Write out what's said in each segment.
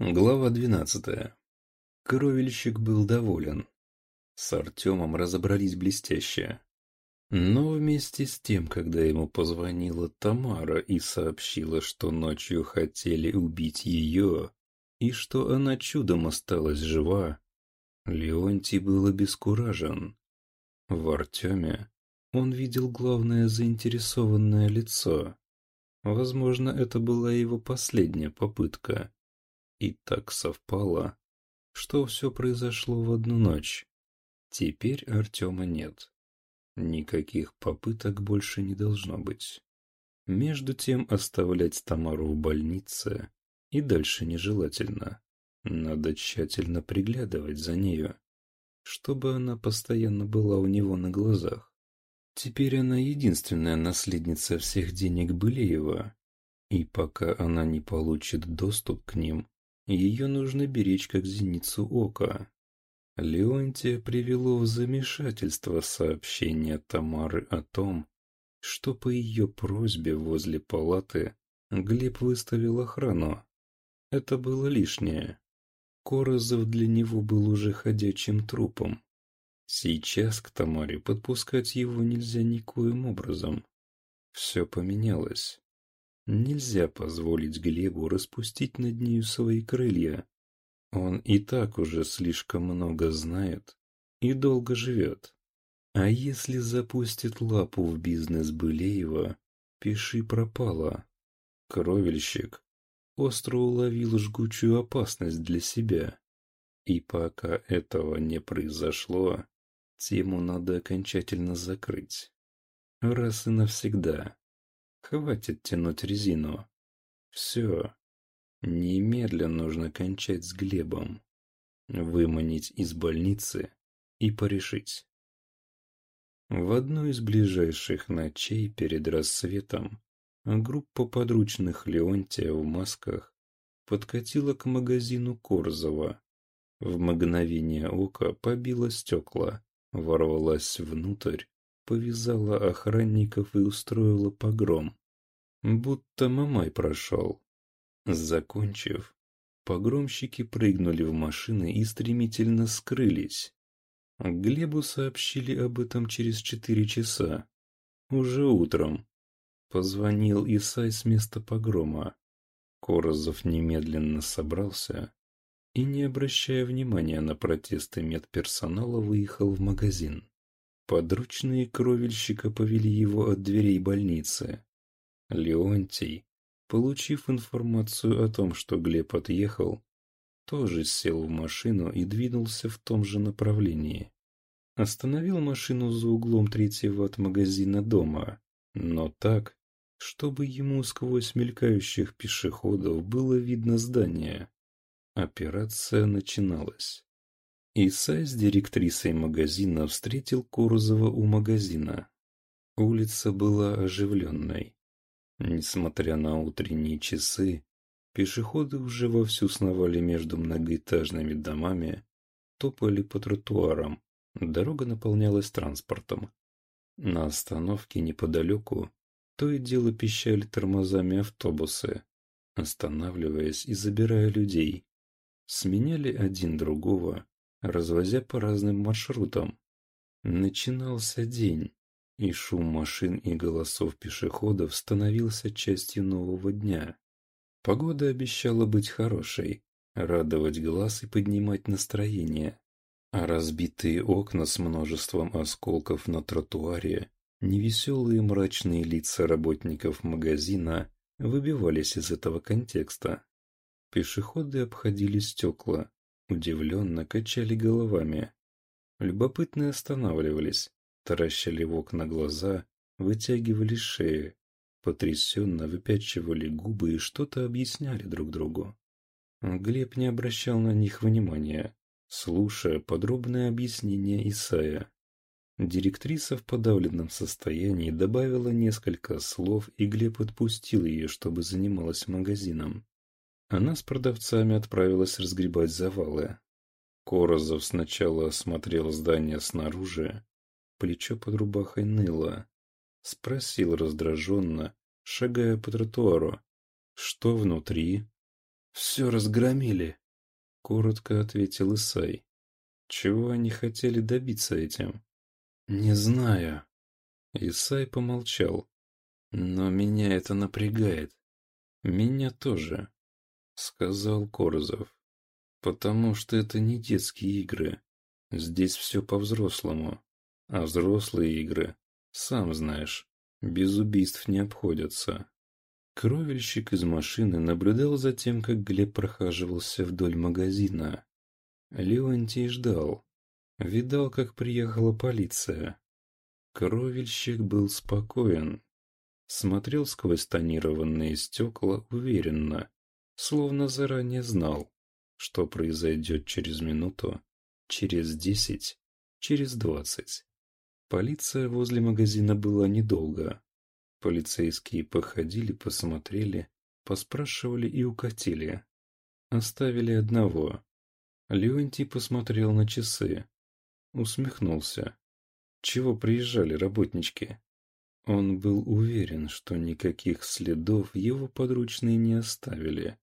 Глава двенадцатая. Кровельщик был доволен. С Артемом разобрались блестяще. Но вместе с тем, когда ему позвонила Тамара и сообщила, что ночью хотели убить ее, и что она чудом осталась жива, Леонтий был обескуражен. В Артеме он видел главное заинтересованное лицо. Возможно, это была его последняя попытка. И так совпало, что все произошло в одну ночь. Теперь Артема нет. Никаких попыток больше не должно быть. Между тем оставлять Тамару в больнице и дальше нежелательно. Надо тщательно приглядывать за нею, чтобы она постоянно была у него на глазах. Теперь она единственная наследница всех денег Былеева, и пока она не получит доступ к ним, ее нужно беречь как зеницу ока. Леонтия привело в замешательство сообщение Тамары о том, что по ее просьбе возле палаты Глеб выставил охрану. Это было лишнее. Корозов для него был уже ходячим трупом. Сейчас к Тамаре подпускать его нельзя никоим образом. Все поменялось. Нельзя позволить Глебу распустить над нею свои крылья. Он и так уже слишком много знает и долго живет. А если запустит лапу в бизнес Былеева, пиши пропало. Кровельщик остро уловил жгучую опасность для себя. И пока этого не произошло, тему надо окончательно закрыть. Раз и навсегда. Хватит тянуть резину. Все. Немедленно нужно кончать с Глебом. Выманить из больницы и порешить. В одну из ближайших ночей перед рассветом группа подручных Леонтия в масках подкатила к магазину Корзова. В мгновение ока побила стекла, ворвалась внутрь повязала охранников и устроила погром. Будто Мамай прошел. Закончив, погромщики прыгнули в машины и стремительно скрылись. Глебу сообщили об этом через четыре часа. Уже утром. Позвонил Исай с места погрома. Корозов немедленно собрался и, не обращая внимания на протесты медперсонала, выехал в магазин. Подручные кровельщика повели его от дверей больницы. Леонтий, получив информацию о том, что Глеб отъехал, тоже сел в машину и двинулся в том же направлении. Остановил машину за углом третьего от магазина дома, но так, чтобы ему сквозь мелькающих пешеходов было видно здание. Операция начиналась. Исай с директрисой магазина встретил Корозова у магазина. Улица была оживленной. Несмотря на утренние часы, пешеходы уже вовсю сновали между многоэтажными домами, топали по тротуарам, дорога наполнялась транспортом. На остановке неподалеку то и дело пищали тормозами автобусы, останавливаясь и забирая людей. Сменяли один другого, развозя по разным маршрутам. Начинался день, и шум машин и голосов пешеходов становился частью нового дня. Погода обещала быть хорошей, радовать глаз и поднимать настроение. А разбитые окна с множеством осколков на тротуаре, невеселые мрачные лица работников магазина выбивались из этого контекста. Пешеходы обходили стекла, удивленно качали головами. Любопытные останавливались, таращили в окна глаза, вытягивали шеи, потрясенно выпячивали губы и что-то объясняли друг другу. Глеб не обращал на них внимания, слушая подробное объяснение Исая. Директриса в подавленном состоянии добавила несколько слов, и Глеб отпустил ее, чтобы занималась магазином. Она с продавцами отправилась разгребать завалы. Корозов сначала осмотрел здание снаружи, плечо под рубахой ныло. Спросил раздраженно, шагая по тротуару, что внутри. Все разгромили, коротко ответил Исай. Чего они хотели добиться этим? Не знаю. Исай помолчал. Но меня это напрягает. Меня тоже, сказал Корзов. Потому что это не детские игры. Здесь все по-взрослому. А взрослые игры, сам знаешь, без убийств не обходятся. Кровельщик из машины наблюдал за тем, как Глеб прохаживался вдоль магазина. Леонтий ждал. Видал, как приехала полиция. Кровельщик был спокоен. Смотрел сквозь тонированные стекла уверенно, словно заранее знал, что произойдет через минуту, через десять, через двадцать. Полиция возле магазина была недолго. Полицейские походили, посмотрели, поспрашивали и укатили. Оставили одного. Леонтий посмотрел на часы. Усмехнулся. Чего приезжали работнички? Он был уверен, что никаких следов его подручные не оставили.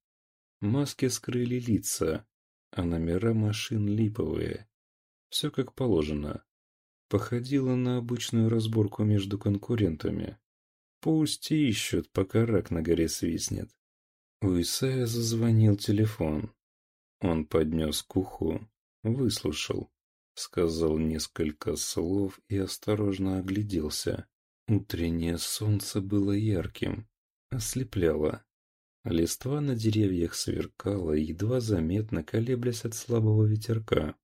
Маски скрыли лица, а номера машин липовые. Все как положено. Походило на обычную разборку между конкурентами. Пусть ищут, пока рак на горе свистнет. У Исая зазвонил телефон. Он поднес к уху, выслушал, сказал несколько слов и осторожно огляделся. Утреннее солнце было ярким, ослепляло. Листва на деревьях сверкала, едва заметно колеблясь от слабого ветерка.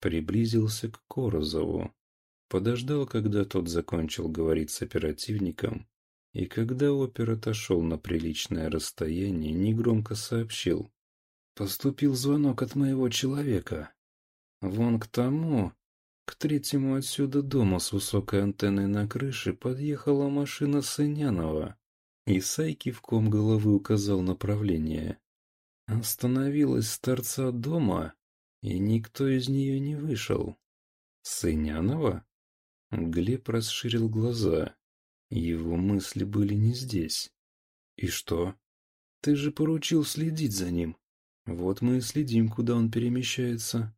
Приблизился к Корозову. Подождал, когда тот закончил говорить с оперативником, и когда опер отошел на приличное расстояние, негромко сообщил. «Поступил звонок от моего человека. Вон к тому, к третьему отсюда дому с высокой антенной на крыше подъехала машина Сынянова. Исай кивком головы указал направление. Остановилась с торца дома, и никто из нее не вышел. Сынянова? Глеб расширил глаза. Его мысли были не здесь. И что? Ты же поручил следить за ним. Вот мы и следим, куда он перемещается.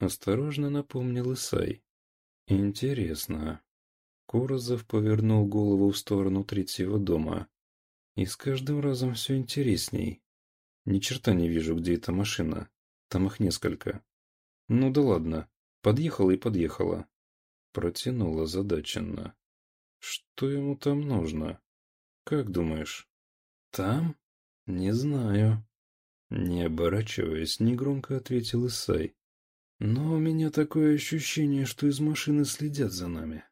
Осторожно напомнил Исай. Интересно. Корозов повернул голову в сторону третьего дома. И с каждым разом все интересней. Ни черта не вижу, где эта машина. Там их несколько. Ну да ладно. Подъехала и подъехала. Протянула задаченно. Что ему там нужно? Как думаешь? Там? Не знаю. Не оборачиваясь, негромко ответил Исай. Но у меня такое ощущение, что из машины следят за нами.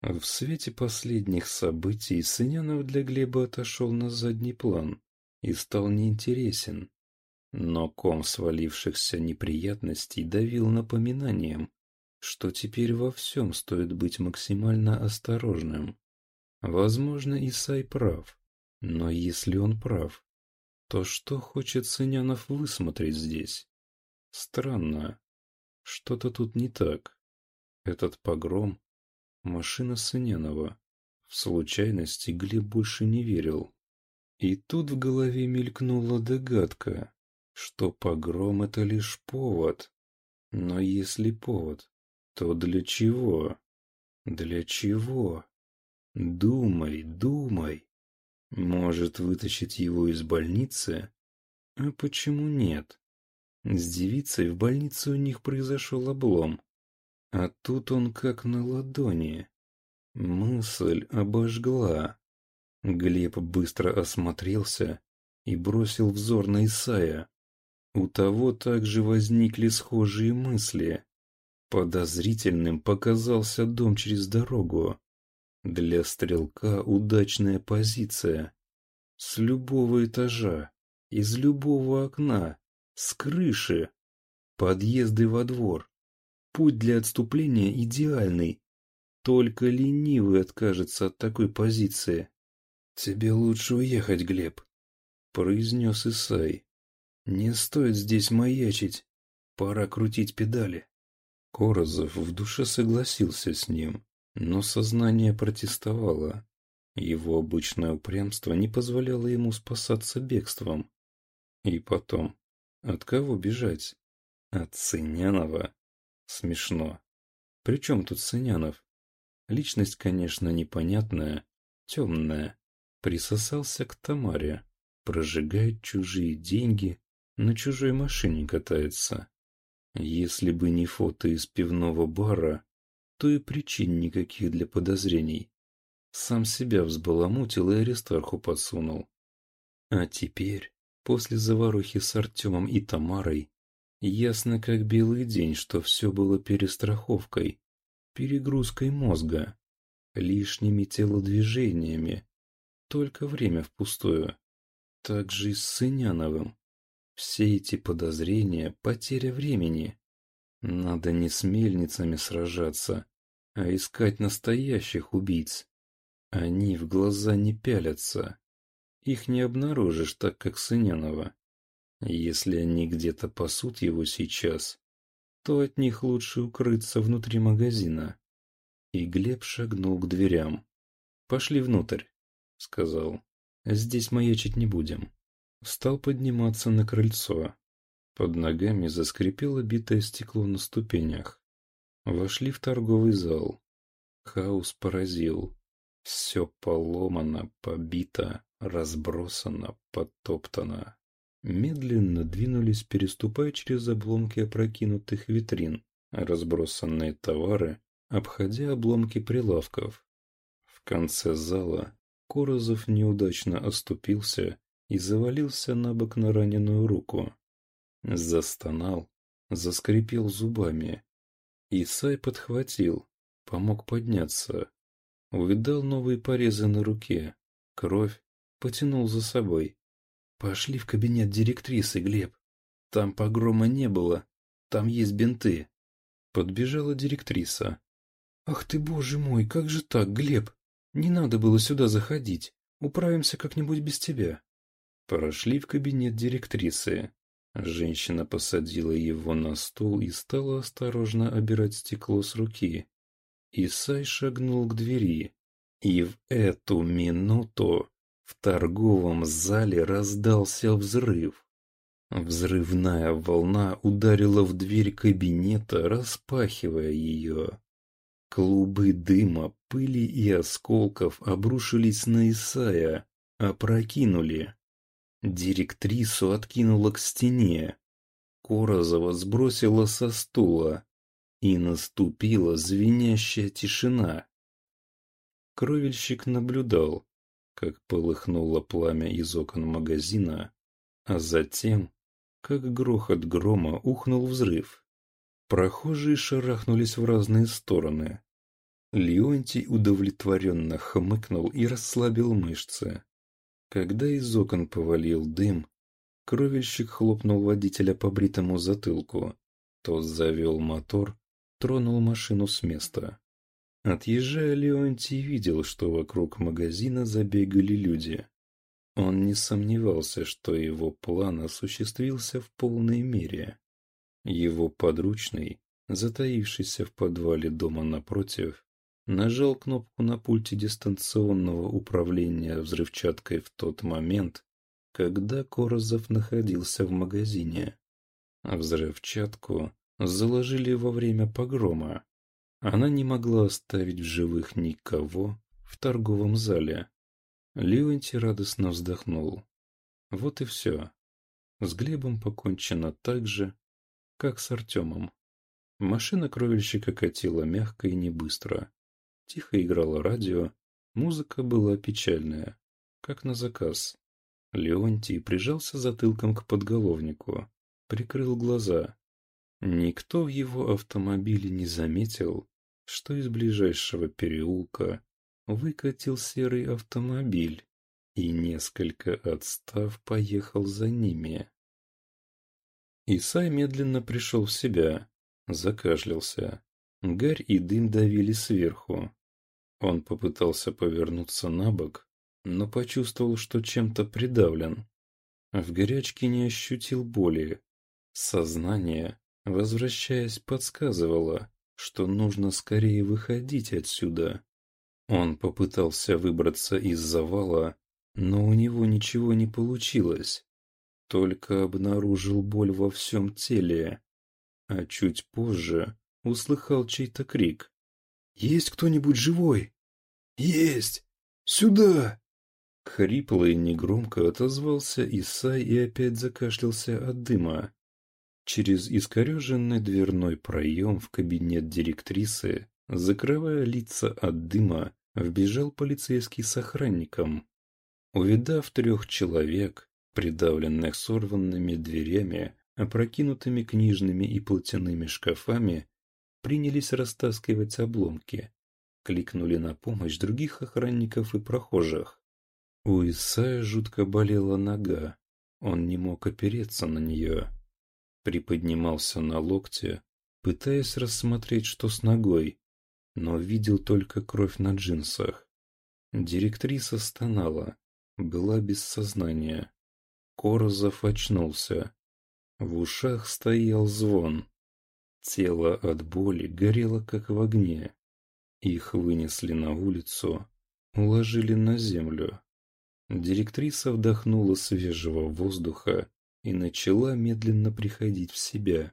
В свете последних событий Сынянов для Глеба отошел на задний план и стал неинтересен. Но ком свалившихся неприятностей давил напоминанием, что теперь во всем стоит быть максимально осторожным. Возможно, Исай прав, но если он прав, то что хочет Сынянов высмотреть здесь? Странно. Что-то тут не так. Этот погром — машина Сынянова. В случайности Глеб больше не верил. И тут в голове мелькнула догадка, что погром — это лишь повод. Но если повод, то для чего? Для чего? Думай, думай. Может вытащить его из больницы? А почему нет? С девицей в больнице у них произошел облом. А тут он как на ладони. Мысль обожгла. Глеб быстро осмотрелся и бросил взор на Исая. У того также возникли схожие мысли. Подозрительным показался дом через дорогу. Для стрелка удачная позиция. С любого этажа, из любого окна, с крыши. Подъезды во двор. Путь для отступления идеальный. Только ленивый откажется от такой позиции. «Тебе лучше уехать, Глеб», — произнес Исай. «Не стоит здесь маячить. Пора крутить педали». Корозов в душе согласился с ним, но сознание протестовало. Его обычное упрямство не позволяло ему спасаться бегством. И потом, от кого бежать? От Сынянова? Смешно. При чем тут Сынянов? Личность, конечно, непонятная, темная. Присосался к Тамаре, прожигает чужие деньги, на чужой машине катается. Если бы не фото из пивного бара, то и причин никаких для подозрений. Сам себя взбаламутил и Аристарху подсунул. А теперь, после заварухи с Артемом и Тамарой, ясно как белый день, что все было перестраховкой, перегрузкой мозга, лишними телодвижениями, только время впустую. Так же и с Сыняновым. Все эти подозрения — потеря времени. Надо не с мельницами сражаться, а искать настоящих убийц. Они в глаза не пялятся. Их не обнаружишь так, как Сынянова. Если они где-то пасут его сейчас, то от них лучше укрыться внутри магазина. И Глеб шагнул к дверям. «Пошли внутрь», — сказал. «Здесь маячить не будем». Стал подниматься на крыльцо. Под ногами заскрипело битое стекло на ступенях. Вошли в торговый зал. Хаос поразил. Все поломано, побито, разбросано, подтоптано. Медленно двинулись, переступая через обломки опрокинутых витрин, разбросанные товары, обходя обломки прилавков. В конце зала Корозов неудачно оступился и завалился на бок на раненую руку. Застонал, заскрипел зубами. Исай подхватил, помог подняться. Увидал новые порезы на руке, кровь, потянул за собой. «Пошли в кабинет директрисы, Глеб. Там погрома не было, там есть бинты». Подбежала директриса. «Ах ты, боже мой, как же так, Глеб? Не надо было сюда заходить. Управимся как-нибудь без тебя». Прошли в кабинет директрисы. Женщина посадила его на стул и стала осторожно обирать стекло с руки. Исай шагнул к двери. И в эту минуту в торговом зале раздался взрыв. Взрывная волна ударила в дверь кабинета, распахивая ее. Клубы дыма, пыли и осколков обрушились на Исая, опрокинули. Директрису откинула к стене. Корозова сбросила со стула. И наступила звенящая тишина. Кровельщик наблюдал, как полыхнуло пламя из окон магазина, а затем, как грохот грома ухнул взрыв. Прохожие шарахнулись в разные стороны. Леонтий удовлетворенно хмыкнул и расслабил мышцы. Когда из окон повалил дым, кровельщик хлопнул водителя по бритому затылку. Тот завел мотор, тронул машину с места. Отъезжая, Леонтий видел, что вокруг магазина забегали люди. Он не сомневался, что его план осуществился в полной мере. Его подручный, затаившийся в подвале дома напротив, нажал кнопку на пульте дистанционного управления взрывчаткой в тот момент, когда Корозов находился в магазине. Взрывчатку заложили во время погрома. Она не могла оставить в живых никого в торговом зале. Леонтий радостно вздохнул. Вот и все. С Глебом покончено так же, как с Артемом. Машина кровельщика катила мягко и не быстро. Тихо играло радио, музыка была печальная, как на заказ. Леонтий прижался затылком к подголовнику, прикрыл глаза. Никто в его автомобиле не заметил, что из ближайшего переулка выкатил серый автомобиль и, несколько отстав, поехал за ними. Исай медленно пришел в себя, закашлялся. Гарь и дым давили сверху. Он попытался повернуться на бок, но почувствовал, что чем-то придавлен. В горячке не ощутил боли. Сознание, возвращаясь, подсказывало, что нужно скорее выходить отсюда. Он попытался выбраться из завала, но у него ничего не получилось. только обнаружил боль во всем теле, а чуть позже услыхал чей-то крик. «Есть кто-нибудь живой?» «Есть! Сюда!» Хрипло и негромко отозвался Исай и опять закашлялся от дыма. Через искореженный дверной проем в кабинет директрисы, закрывая лица от дыма, вбежал полицейский с охранником. Увидав трех человек, придавленных сорванными дверями, опрокинутыми книжными и платяными шкафами, принялись растаскивать обломки. Кликнули на помощь других охранников и прохожих. У Исая жутко болела нога. Он не мог опереться на нее. Приподнимался на локте, пытаясь рассмотреть, что с ногой, но видел только кровь на джинсах. Директриса стонала, была без сознания. Корозов очнулся. В ушах стоял звон. Тело от боли горело, как в огне. Их вынесли на улицу, уложили на землю. Директриса вдохнула свежего воздуха и начала медленно приходить в себя.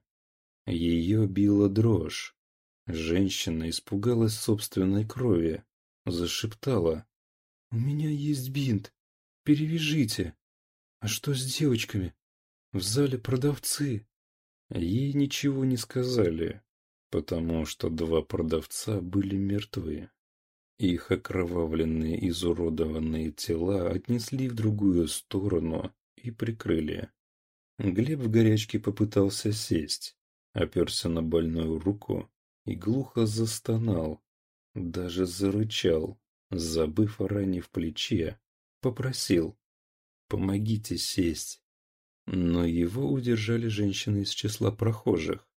Ее била дрожь. Женщина испугалась собственной крови, зашептала. «У меня есть бинт. Перевяжите. А что с девочками? В зале продавцы». Ей ничего не сказали, потому что два продавца были мертвы. Их окровавленные изуродованные тела отнесли в другую сторону и прикрыли. Глеб в горячке попытался сесть, оперся на больную руку и глухо застонал, даже зарычал, забыв о ране в плече, попросил «помогите сесть». Но его удержали женщины из числа прохожих.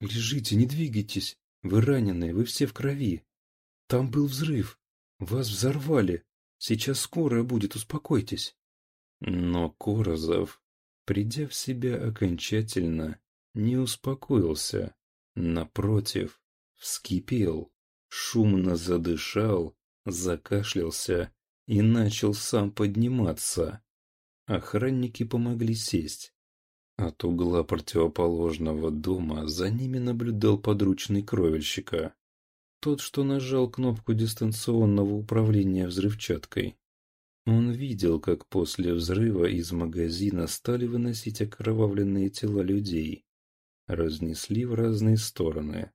«Лежите, не двигайтесь, вы раненые, вы все в крови». Там был взрыв. Вас взорвали. Сейчас скорая будет, успокойтесь. Но Корозов, придя в себя окончательно, не успокоился. Напротив, вскипел, шумно задышал, закашлялся и начал сам подниматься. Охранники помогли сесть. От угла противоположного дома за ними наблюдал подручный кровельщика. Тот, что нажал кнопку дистанционного управления взрывчаткой. Он видел, как после взрыва из магазина стали выносить окровавленные тела людей. Разнесли в разные стороны.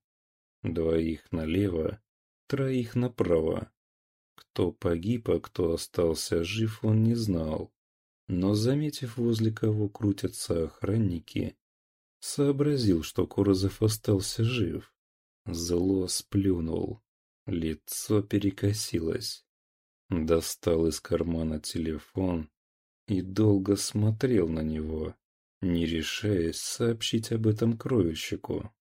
Двоих налево, троих направо. Кто погиб, а кто остался жив, он не знал. Но, заметив, возле кого крутятся охранники, сообразил, что Корозов остался жив. Зло сплюнул. Лицо перекосилось. Достал из кармана телефон и долго смотрел на него, не решаясь сообщить об этом кровельщику.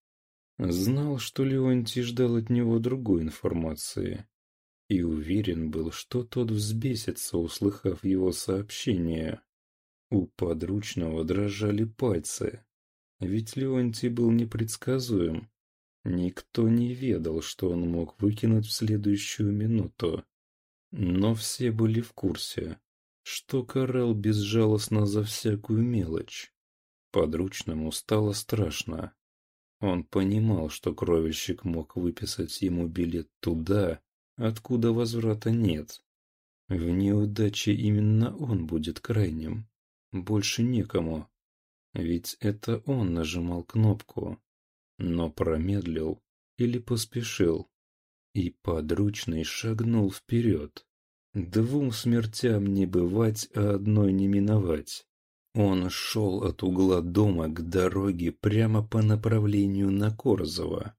Знал, что Леонтий ждал от него другой информации, и уверен был, что тот взбесится, услыхав его сообщение. У подручного дрожали пальцы, ведь Леонтий был непредсказуем Никто не ведал, что он мог выкинуть в следующую минуту. Но все были в курсе, что карал безжалостно за всякую мелочь. Подручному стало страшно. Он понимал, что кровельщик мог выписать ему билет туда, откуда возврата нет. В неудаче именно он будет крайним. Больше некому. Ведь это он нажимал кнопку но промедлил или поспешил, и подручный шагнул вперед. Двум смертям не бывать, а одной не миновать. Он шел от угла дома к дороге прямо по направлению на Корзово.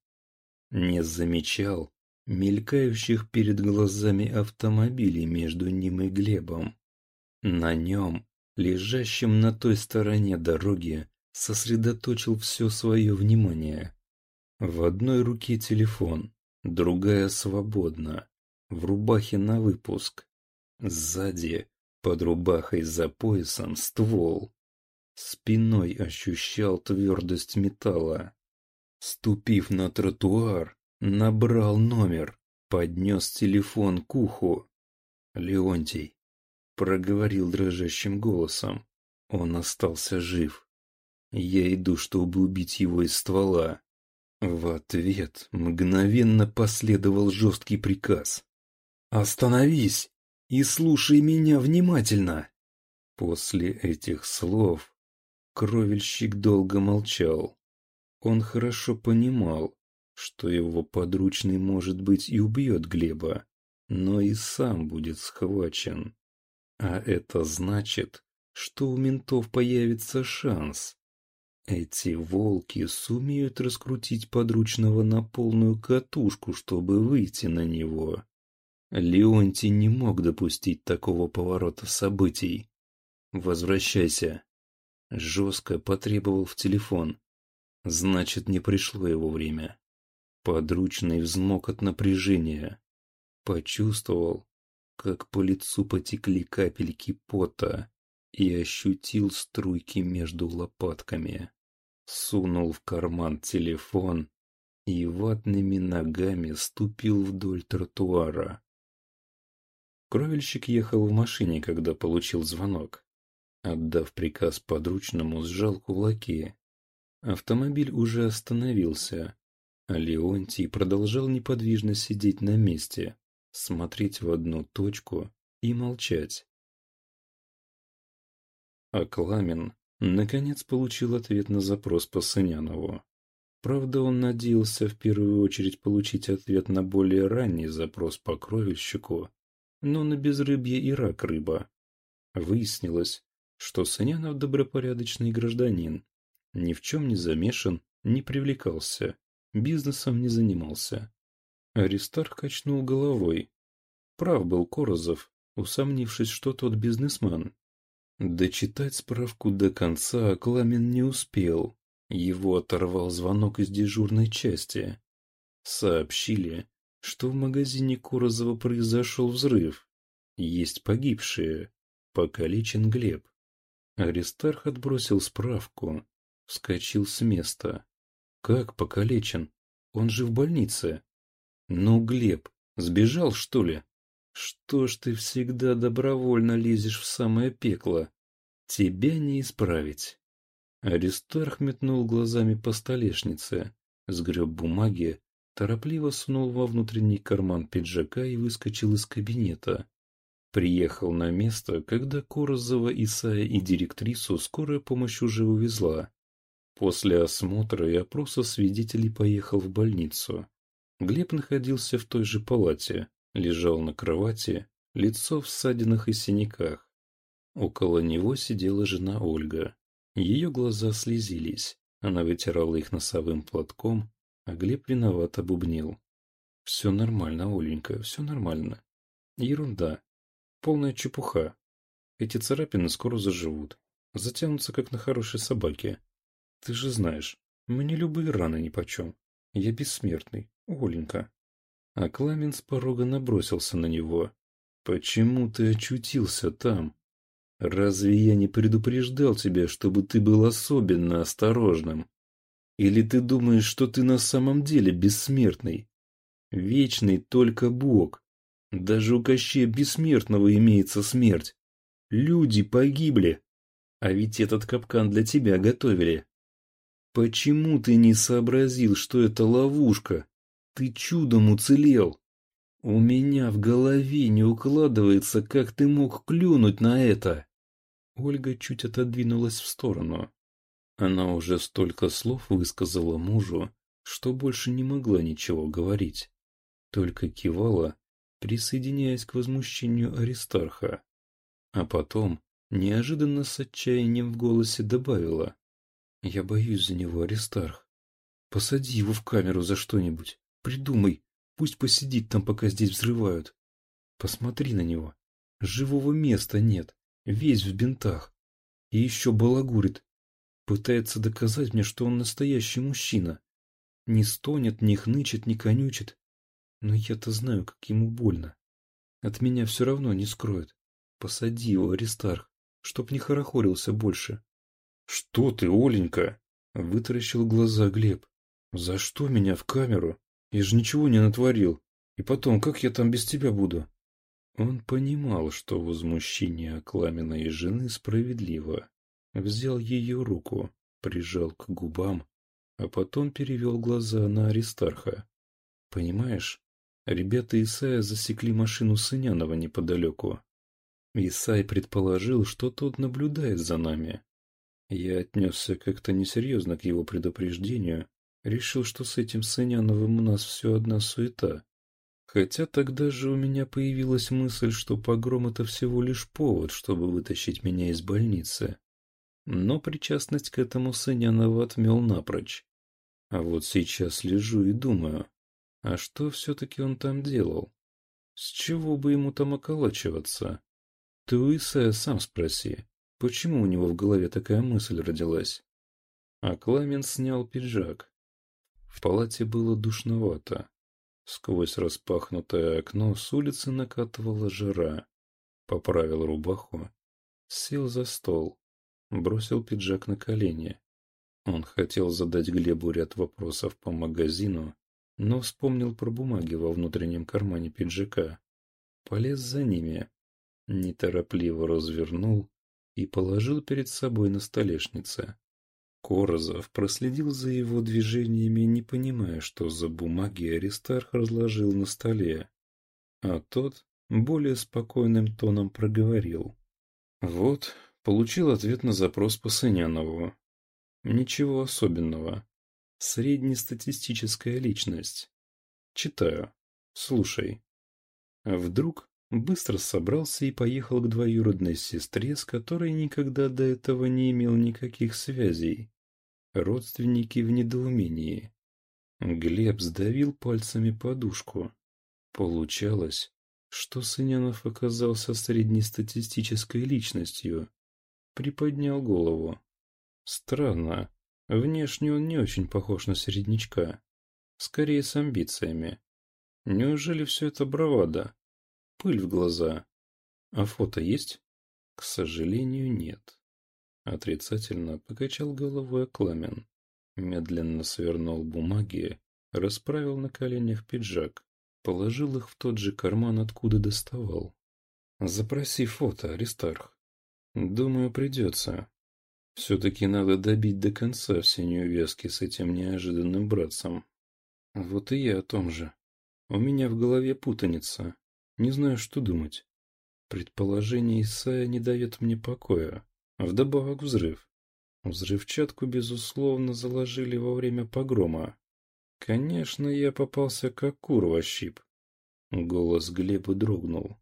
Не замечал мелькающих перед глазами автомобилей между ним и Глебом. На нем, лежащем на той стороне дороги, сосредоточил все свое внимание. В одной руке телефон, другая свободна, в рубахе на выпуск. Сзади, под рубахой за поясом, ствол. Спиной ощущал твердость металла. Ступив на тротуар, набрал номер, поднес телефон к уху. «Леонтий», — проговорил дрожащим голосом, Он остался жив. Я иду, чтобы убить его из ствола. В ответ мгновенно последовал жесткий приказ. «Остановись и слушай меня внимательно!» После этих слов кровельщик долго молчал. Он хорошо понимал, что его подручный, может быть, и убьет Глеба, но и сам будет схвачен. А это значит, что у ментов появится шанс. Эти волки сумеют раскрутить подручного на полную катушку, чтобы выйти на него. Леонтий не мог допустить такого поворота событий. «Возвращайся!» Жестко потребовал в телефон. Значит, не пришло его время. Подручный взмок от напряжения. Почувствовал, как по лицу потекли капельки пота и ощутил струйки между лопатками. Сунул в карман телефон и ватными ногами ступил вдоль тротуара. Кровельщик ехал в машине, когда получил звонок. Отдав приказ подручному, сжал кулаки. Автомобиль уже остановился, а Леонтий продолжал неподвижно сидеть на месте, смотреть в одну точку и молчать. А Кламен, наконец, получил ответ на запрос по Сынянову. Правда, он надеялся в первую очередь получить ответ на более ранний запрос по кровельщику, но на безрыбье и рак рыба. Выяснилось, что Сынянов добропорядочный гражданин, ни в чем не замешан, не привлекался, бизнесом не занимался. Аристарх качнул головой. Прав был Корозов, усомнившись, что тот бизнесмен. Дочитать справку до конца Акламин не успел. Его оторвал звонок из дежурной части. Сообщили, что в магазине Корозова произошел взрыв. Есть погибшие. Покалечен Глеб. Аристарх отбросил справку. Вскочил с места. Как покалечен? Он же в больнице. Ну, Глеб, сбежал, что ли? Что ж ты всегда добровольно лезешь в самое пекло? Тебя не исправить. Аристарх метнул глазами по столешнице, сгреб бумаги, торопливо сунул во внутренний карман пиджака и выскочил из кабинета. Приехал на место, когда Корозова, Исая и директрису скорая помощь уже увезла. После осмотра и опроса свидетелей поехал в больницу. Глеб находился в той же палате, лежал на кровати, лицо в ссадинах и синяках. Около него сидела жена Ольга. Ее глаза слезились, она вытирала их носовым платком, а Глеб виновато бубнил. «Все нормально, Оленька, все нормально. Ерунда. Полная чепуха. Эти царапины скоро заживут. Затянутся, как на хорошей собаке. Ты же знаешь, мне любые раны нипочем. Я бессмертный, Оленька». А Кламен с порога набросился на него. «Почему ты очутился там? Разве я не предупреждал тебя, чтобы ты был особенно осторожным? Или ты думаешь, что ты на самом деле бессмертный? Вечный только Бог. Даже у Кощея Бессмертного имеется смерть. Люди погибли. А ведь этот капкан для тебя готовили. Почему ты не сообразил, что это ловушка? Ты чудом уцелел. У меня в голове не укладывается, как ты мог клюнуть на это. Ольга чуть отодвинулась в сторону. Она уже столько слов высказала мужу, что больше не могла ничего говорить. Только кивала, присоединяясь к возмущению Аристарха. А потом, неожиданно с отчаянием в голосе добавила. «Я боюсь за него, Аристарх. Посади его в камеру за что-нибудь. Придумай, пусть посидит там, пока здесь взрывают. Посмотри на него. Живого места нет, весь в бинтах. И еще балагурит. Пытается доказать мне, что он настоящий мужчина. Не стонет, не хнычет, не конючит. Но я-то знаю, как ему больно. От меня все равно не скроет. Посади его, Аристарх, чтоб не хорохорился больше. — Что ты, Оленька? — вытаращил глаза Глеб. — За что меня в камеру? Я же ничего не натворил. И потом, как я там без тебя буду? Он понимал, что возмущение Акламиной жены справедливо. взял ее руку, прижал к губам, а потом перевел глаза на Аристарха. «Понимаешь, ребята Исая засекли машину Сынянова неподалеку. Исай предположил, что тот наблюдает за нами. Я отнесся как-то несерьезно к его предупреждению, решил, что с этим Сыняновым у нас все одна суета. Хотя тогда же у меня появилась мысль, что погром — это всего лишь повод, чтобы вытащить меня из больницы. Но причастность к этому Сынянова отмел напрочь. А вот сейчас лежу и думаю, а что все-таки он там делал? С чего бы ему там околачиваться? Ты у Исая сам спроси, почему у него в голове такая мысль родилась? А Кламен снял пиджак. В палате было душновато. Сквозь распахнутое окно с улицы накатывала жара. Поправил рубаху, сел за стол, бросил пиджак на колени. Он хотел задать Глебу ряд вопросов по магазину, но вспомнил про бумаги во внутреннем кармане пиджака. Полез за ними, неторопливо развернул и положил перед собой на столешнице. Корозов проследил за его движениями, не понимая, что за бумаги Аристарх разложил на столе. А тот более спокойным тоном проговорил. «Вот, получил ответ на запрос по Сынянову. Ничего особенного. Среднестатистическая личность. Читаю. Слушай. Вдруг быстро собрался и поехал к двоюродной сестре, с которой никогда до этого не имел никаких связей. Родственники в недоумении. Глеб сдавил пальцами подушку. Получалось, что Сынянов оказался среднестатистической личностью. Приподнял голову. Странно. Внешне он не очень похож на середнячка. Скорее с амбициями. Неужели все это бравада? Пыль в глаза. А фото есть? К сожалению, нет. Отрицательно покачал головой Кламен. Медленно свернул бумаги, расправил на коленях пиджак, положил их в тот же карман, откуда доставал. «Запроси фото, Аристарх. Думаю, придется. Все-таки надо добить до конца все неувязки с этим неожиданным братцем. Вот и я о том же. У меня в голове путаница. Не знаю, что думать. Предположение Исая не дает мне покоя. Вдобавок взрыв. Взрывчатку, безусловно, заложили во время погрома. Конечно, я попался как кур во щип. Голос Глеба дрогнул.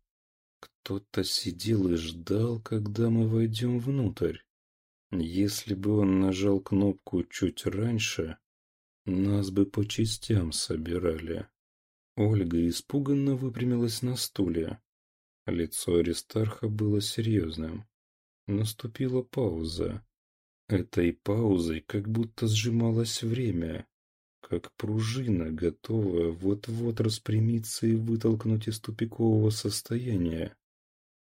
Кто-то сидел и ждал, когда мы войдем внутрь. Если бы он нажал кнопку чуть раньше, нас бы по частям собирали. Ольга испуганно выпрямилась на стуле. Лицо Аристарха было серьезным. Наступила пауза. Этой паузой как будто сжималось время, как пружина, готовая вот-вот распрямиться и вытолкнуть из тупикового состояния.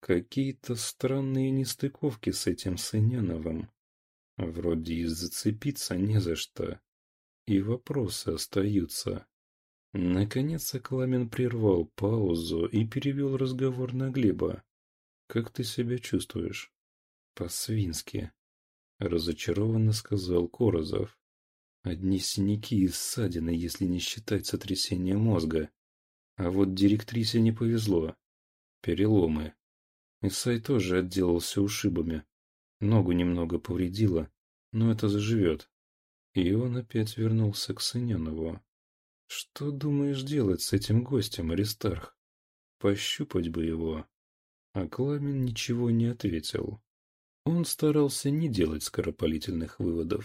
Какие-то странные нестыковки с этим Сыняновым. Вроде и зацепиться не за что. И вопросы остаются. Наконец Акламин прервал паузу и перевел разговор на Глеба. «Как ты себя чувствуешь?» «По-свински», — разочарованно сказал Корозов. «Одни синяки и ссадины, если не считать сотрясения мозга. А вот директрисе не повезло. Переломы. Исай тоже отделался ушибами. Ногу немного повредило, но это заживет». И он опять вернулся к Сыненову. Что думаешь делать с этим гостем, Аристарх? Пощупать бы его. А Кламин ничего не ответил. Он старался не делать скоропалительных выводов.